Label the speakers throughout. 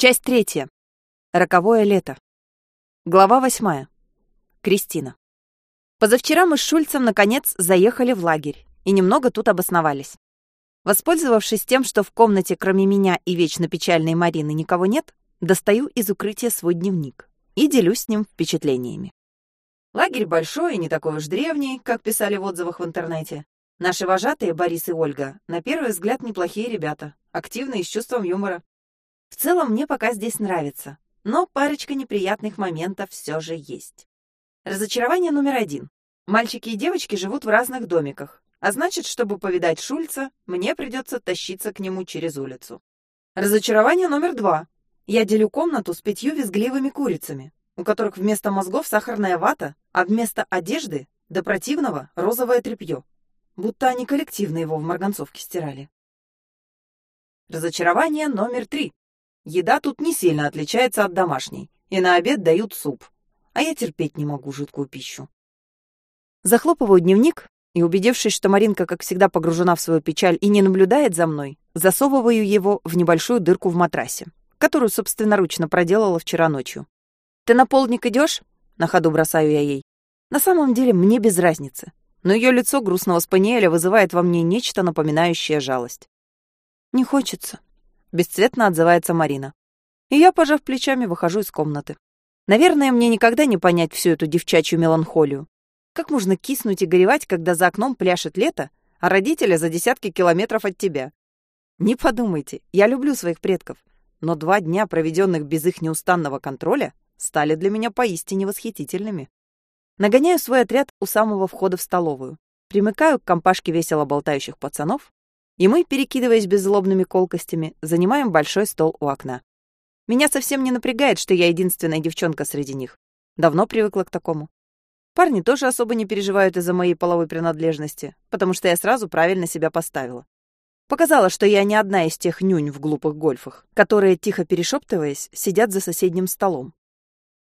Speaker 1: Часть третья. Роковое лето. Глава восьмая. Кристина. Позавчера мы с Шульцем наконец заехали в лагерь и немного тут обосновались. Воспользовавшись тем, что в комнате кроме меня и вечно печальной Марины никого нет, достаю из укрытия свой дневник и делюсь с ним впечатлениями. Лагерь большой и не такой уж древний, как писали в отзывах в интернете. Наши вожатые, Борис и Ольга, на первый взгляд неплохие ребята, активные и с чувством юмора. В целом мне пока здесь нравится, но парочка неприятных моментов все же есть. Разочарование номер один. Мальчики и девочки живут в разных домиках, а значит, чтобы повидать Шульца, мне придется тащиться к нему через улицу. Разочарование номер два. Я делю комнату с пятью визгливыми курицами, у которых вместо мозгов сахарная вата, а вместо одежды до противного розовое тряпье. Будто они коллективно его в марганцовке стирали. Разочарование номер три. Еда тут не сильно отличается от домашней, и на обед дают суп. А я терпеть не могу жидкую пищу. Захлопываю дневник и, убедившись, что Маринка, как всегда, погружена в свою печаль и не наблюдает за мной, засовываю его в небольшую дырку в матрасе, которую собственноручно проделала вчера ночью. «Ты на полдник идешь? на ходу бросаю я ей. На самом деле мне без разницы, но ее лицо грустного спаниеля вызывает во мне нечто напоминающее жалость. «Не хочется», Бесцветно отзывается Марина. И я, пожав плечами, выхожу из комнаты. Наверное, мне никогда не понять всю эту девчачью меланхолию. Как можно киснуть и горевать, когда за окном пляшет лето, а родители за десятки километров от тебя? Не подумайте, я люблю своих предков, но два дня, проведенных без их неустанного контроля, стали для меня поистине восхитительными. Нагоняю свой отряд у самого входа в столовую, примыкаю к компашке весело болтающих пацанов и мы, перекидываясь беззлобными колкостями, занимаем большой стол у окна. Меня совсем не напрягает, что я единственная девчонка среди них. Давно привыкла к такому. Парни тоже особо не переживают из-за моей половой принадлежности, потому что я сразу правильно себя поставила. Показала, что я не одна из тех нюнь в глупых гольфах, которые, тихо перешептываясь, сидят за соседним столом.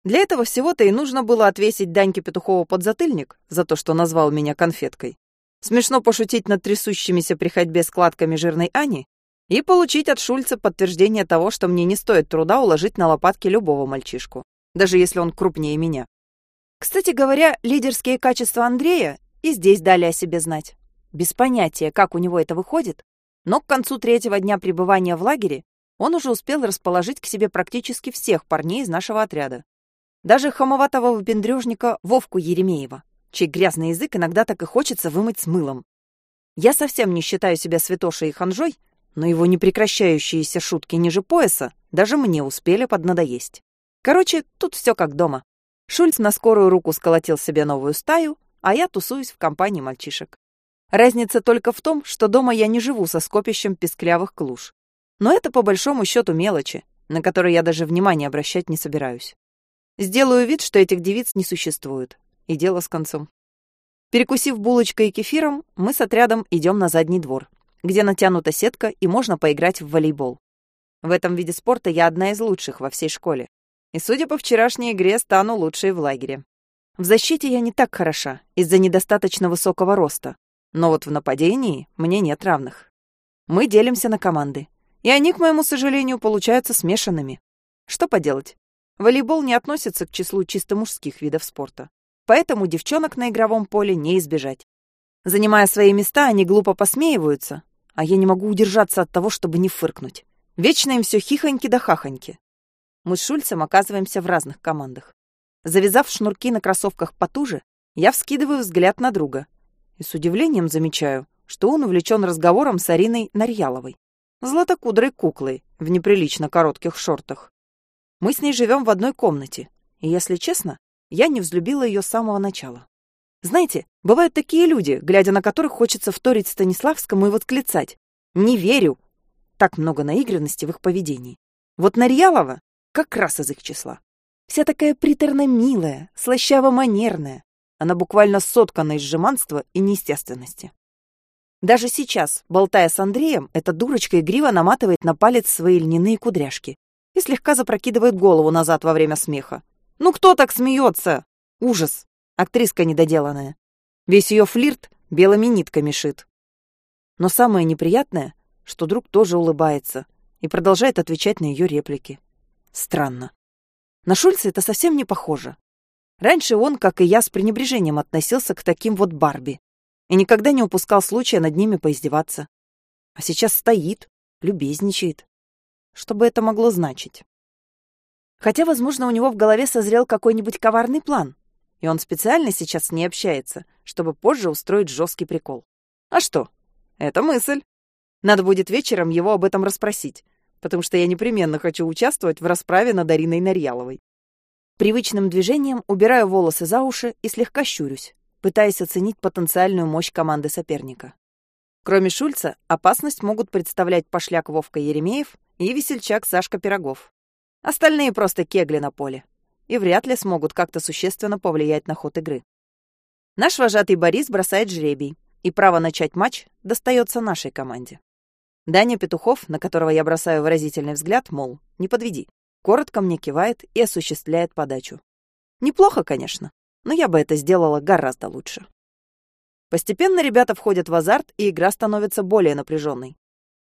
Speaker 1: Для этого всего-то и нужно было отвесить Даньке Петухову подзатыльник за то, что назвал меня конфеткой, смешно пошутить над трясущимися при ходьбе складками жирной Ани и получить от Шульца подтверждение того, что мне не стоит труда уложить на лопатки любого мальчишку, даже если он крупнее меня. Кстати говоря, лидерские качества Андрея и здесь дали о себе знать. Без понятия, как у него это выходит, но к концу третьего дня пребывания в лагере он уже успел расположить к себе практически всех парней из нашего отряда. Даже хамоватого выпендрежника Вовку Еремеева чей грязный язык иногда так и хочется вымыть с мылом. Я совсем не считаю себя святошей и ханжой, но его непрекращающиеся шутки ниже пояса даже мне успели поднадоесть. Короче, тут все как дома. Шульц на скорую руку сколотил себе новую стаю, а я тусуюсь в компании мальчишек. Разница только в том, что дома я не живу со скопищем песклявых клуш. Но это по большому счету мелочи, на которые я даже внимания обращать не собираюсь. Сделаю вид, что этих девиц не существует, и дело с концом. Перекусив булочкой и кефиром, мы с отрядом идем на задний двор, где натянута сетка и можно поиграть в волейбол. В этом виде спорта я одна из лучших во всей школе. И, судя по вчерашней игре, стану лучшей в лагере. В защите я не так хороша из-за недостаточно высокого роста, но вот в нападении мне нет равных. Мы делимся на команды, и они, к моему сожалению, получаются смешанными. Что поделать? Волейбол не относится к числу чисто мужских видов спорта поэтому девчонок на игровом поле не избежать. Занимая свои места, они глупо посмеиваются, а я не могу удержаться от того, чтобы не фыркнуть. Вечно им все хихоньки да хахоньки. Мы с Шульцем оказываемся в разных командах. Завязав шнурки на кроссовках потуже, я вскидываю взгляд на друга и с удивлением замечаю, что он увлечен разговором с Ариной Нарьяловой, златокудрой куклой в неприлично коротких шортах. Мы с ней живем в одной комнате, и, если честно, я не взлюбила ее с самого начала. Знаете, бывают такие люди, глядя на которых хочется вторить Станиславскому и восклицать. «Не верю!» Так много наигранности в их поведении. Вот Нарьялова как раз из их числа. Вся такая приторно-милая, слащаво-манерная. Она буквально соткана из жеманства и неестественности. Даже сейчас, болтая с Андреем, эта дурочка игриво наматывает на палец свои льняные кудряшки и слегка запрокидывает голову назад во время смеха, ну кто так смеется? Ужас. Актриска недоделанная. Весь ее флирт белыми нитками шит. Но самое неприятное, что друг тоже улыбается и продолжает отвечать на ее реплики. Странно. На Шульца это совсем не похоже. Раньше он, как и я, с пренебрежением относился к таким вот Барби и никогда не упускал случая над ними поиздеваться. А сейчас стоит, любезничает. Что бы это могло значить? Хотя, возможно, у него в голове созрел какой-нибудь коварный план, и он специально сейчас не общается, чтобы позже устроить жесткий прикол. А что? Это мысль. Надо будет вечером его об этом расспросить, потому что я непременно хочу участвовать в расправе над Ариной Нарьяловой. Привычным движением убираю волосы за уши и слегка щурюсь, пытаясь оценить потенциальную мощь команды соперника. Кроме Шульца, опасность могут представлять пошляк Вовка Еремеев и весельчак Сашка Пирогов. Остальные просто кегли на поле и вряд ли смогут как-то существенно повлиять на ход игры. Наш вожатый Борис бросает жребий, и право начать матч достается нашей команде. Даня Петухов, на которого я бросаю выразительный взгляд, мол, не подведи, коротко мне кивает и осуществляет подачу. Неплохо, конечно, но я бы это сделала гораздо лучше. Постепенно ребята входят в азарт, и игра становится более напряженной.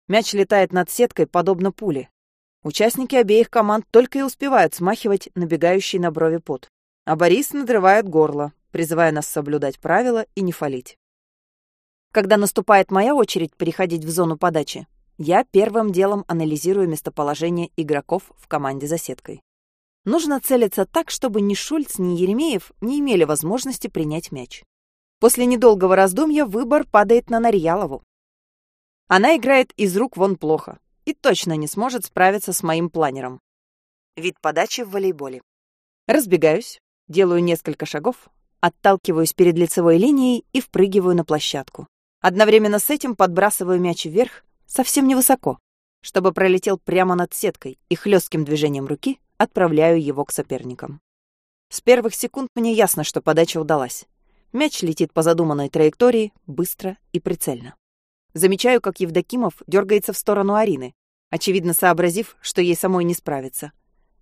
Speaker 1: Мяч летает над сеткой, подобно пуле. Участники обеих команд только и успевают смахивать набегающий на брови пот. А Борис надрывает горло, призывая нас соблюдать правила и не фалить. Когда наступает моя очередь переходить в зону подачи, я первым делом анализирую местоположение игроков в команде за сеткой. Нужно целиться так, чтобы ни Шульц, ни Еремеев не имели возможности принять мяч. После недолгого раздумья выбор падает на Нарьялову. Она играет из рук вон плохо и точно не сможет справиться с моим планером. Вид подачи в волейболе. Разбегаюсь, делаю несколько шагов, отталкиваюсь перед лицевой линией и впрыгиваю на площадку. Одновременно с этим подбрасываю мяч вверх, совсем невысоко, чтобы пролетел прямо над сеткой и хлестким движением руки отправляю его к соперникам. С первых секунд мне ясно, что подача удалась. Мяч летит по задуманной траектории быстро и прицельно. Замечаю, как Евдокимов дергается в сторону Арины, очевидно сообразив, что ей самой не справиться.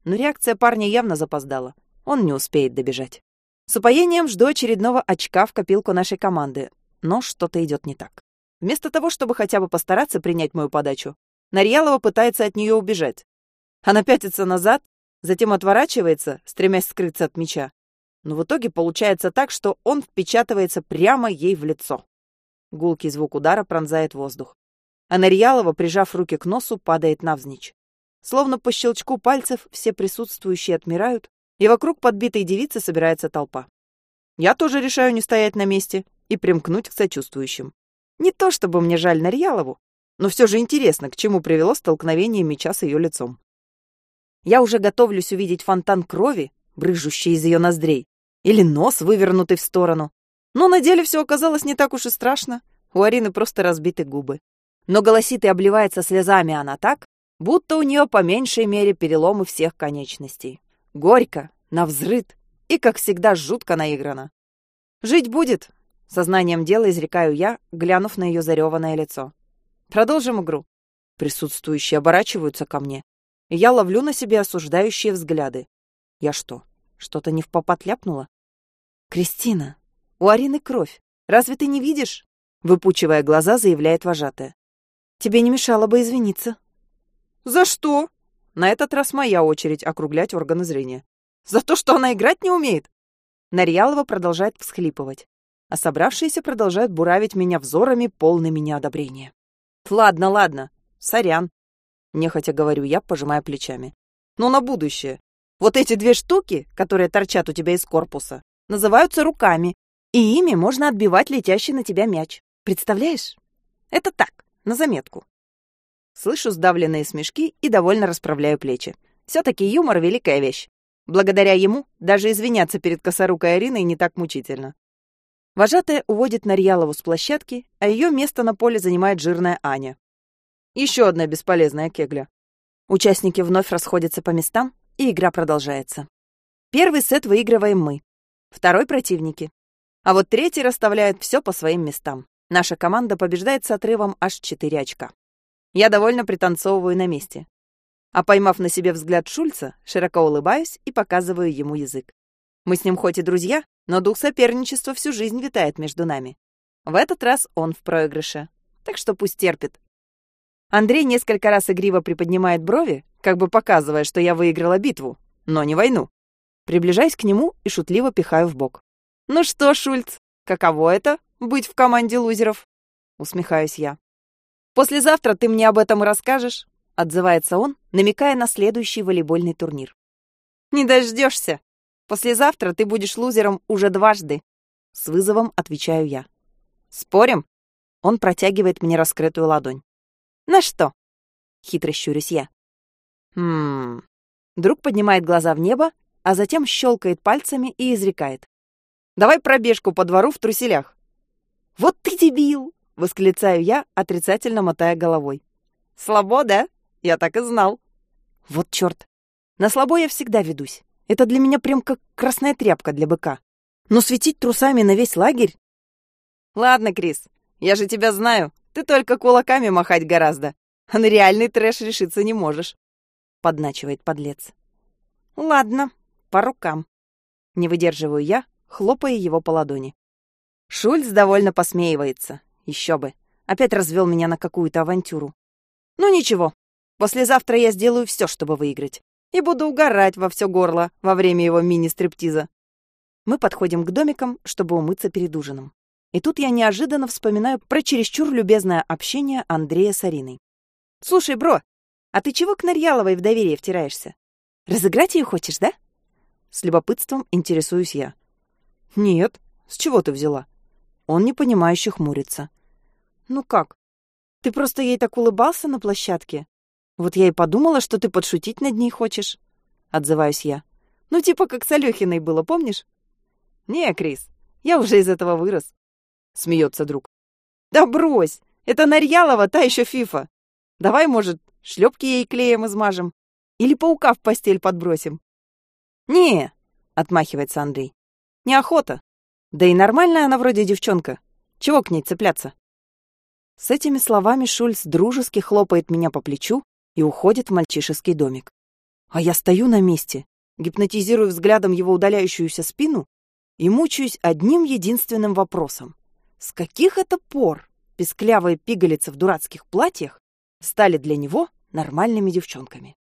Speaker 1: Но реакция парня явно запоздала. Он не успеет добежать. С упоением жду очередного очка в копилку нашей команды, но что-то идет не так. Вместо того, чтобы хотя бы постараться принять мою подачу, Нарьялова пытается от нее убежать. Она пятится назад, затем отворачивается, стремясь скрыться от мяча, но в итоге получается так, что он впечатывается прямо ей в лицо. Гулкий звук удара пронзает воздух. А Нарьялова, прижав руки к носу, падает навзничь. Словно по щелчку пальцев все присутствующие отмирают, и вокруг подбитой девицы собирается толпа. Я тоже решаю не стоять на месте и примкнуть к сочувствующим. Не то чтобы мне жаль Нарьялову, но все же интересно, к чему привело столкновение меча с ее лицом. Я уже готовлюсь увидеть фонтан крови, брыжущий из ее ноздрей, или нос, вывернутый в сторону. Но на деле все оказалось не так уж и страшно. У Арины просто разбиты губы. Но голосит и обливается слезами она так, будто у нее по меньшей мере переломы всех конечностей. Горько, навзрыд и, как всегда, жутко наиграно. «Жить будет!» — сознанием дела изрекаю я, глянув на ее зареванное лицо. «Продолжим игру». Присутствующие оборачиваются ко мне, я ловлю на себе осуждающие взгляды. Я что, что-то не в попад ляпнула? «Кристина, у Арины кровь. Разве ты не видишь?» Выпучивая глаза, заявляет вожатая. «Тебе не мешало бы извиниться». «За что?» На этот раз моя очередь округлять органы зрения. «За то, что она играть не умеет?» Нарьялова продолжает всхлипывать, а собравшиеся продолжают буравить меня взорами, полными неодобрения. «Ладно, ладно, сорян», — нехотя говорю я, пожимая плечами. «Но на будущее. Вот эти две штуки, которые торчат у тебя из корпуса, называются руками, и ими можно отбивать летящий на тебя мяч. Представляешь? Это так, на заметку. Слышу сдавленные смешки и довольно расправляю плечи. Все-таки юмор — великая вещь. Благодаря ему даже извиняться перед косорукой Ариной не так мучительно. Вожатая уводит Нарьялову с площадки, а ее место на поле занимает жирная Аня. Еще одна бесполезная кегля. Участники вновь расходятся по местам, и игра продолжается. Первый сет выигрываем мы, второй — противники. А вот третий расставляет все по своим местам. Наша команда побеждает с отрывом аж 4 очка. Я довольно пританцовываю на месте. А поймав на себе взгляд Шульца, широко улыбаюсь и показываю ему язык. Мы с ним хоть и друзья, но дух соперничества всю жизнь витает между нами. В этот раз он в проигрыше, так что пусть терпит. Андрей несколько раз игриво приподнимает брови, как бы показывая, что я выиграла битву, но не войну. Приближаясь к нему и шутливо пихаю в бок. «Ну что, Шульц, каково это — быть в команде лузеров?» Усмехаюсь я. «Послезавтра ты мне об этом расскажешь», — отзывается он, намекая на следующий волейбольный турнир. «Не дождешься. Послезавтра ты будешь лузером уже дважды», — с вызовом отвечаю я. «Спорим?» Он протягивает мне раскрытую ладонь. «На что?» — хитро щурюсь я. «Хм...» Друг поднимает глаза в небо, а затем щелкает пальцами и изрекает. «Давай пробежку по двору в труселях». «Вот ты дебил!» — восклицаю я, отрицательно мотая головой. «Слабо, да? Я так и знал». «Вот чёрт. На слабо я всегда ведусь. Это для меня прям как красная тряпка для быка. Но светить трусами на весь лагерь? Ладно, Крис, я же тебя знаю. Ты только кулаками махать гораздо. А на реальный трэш решиться не можешь. Подначивает подлец. Ладно, по рукам. Не выдерживаю я, хлопая его по ладони. Шульц довольно посмеивается. Еще бы. Опять развел меня на какую-то авантюру. Ну ничего. Послезавтра я сделаю все, чтобы выиграть и буду угорать во все горло во время его мини-стриптиза. Мы подходим к домикам, чтобы умыться перед ужином. И тут я неожиданно вспоминаю про чересчур любезное общение Андрея с Ариной. «Слушай, бро, а ты чего к Нарьяловой в доверие втираешься? Разыграть ее хочешь, да?» С любопытством интересуюсь я. «Нет, с чего ты взяла?» Он непонимающе хмурится. «Ну как? Ты просто ей так улыбался на площадке? Вот я и подумала, что ты подшутить над ней хочешь. Отзываюсь я. Ну, типа как с Алёхиной было, помнишь? Не, Крис, я уже из этого вырос. Смеется друг. Да брось, это Нарьялова та еще фифа. Давай, может, шлепки ей клеем измажем? Или паука в постель подбросим? Не, отмахивается Андрей. Неохота. Да и нормальная она вроде девчонка. Чего к ней цепляться? С этими словами Шульц дружески хлопает меня по плечу и уходит в мальчишеский домик. А я стою на месте, гипнотизирую взглядом его удаляющуюся спину и мучаюсь одним единственным вопросом. С каких это пор песклявые пигалицы в дурацких платьях стали для него нормальными девчонками?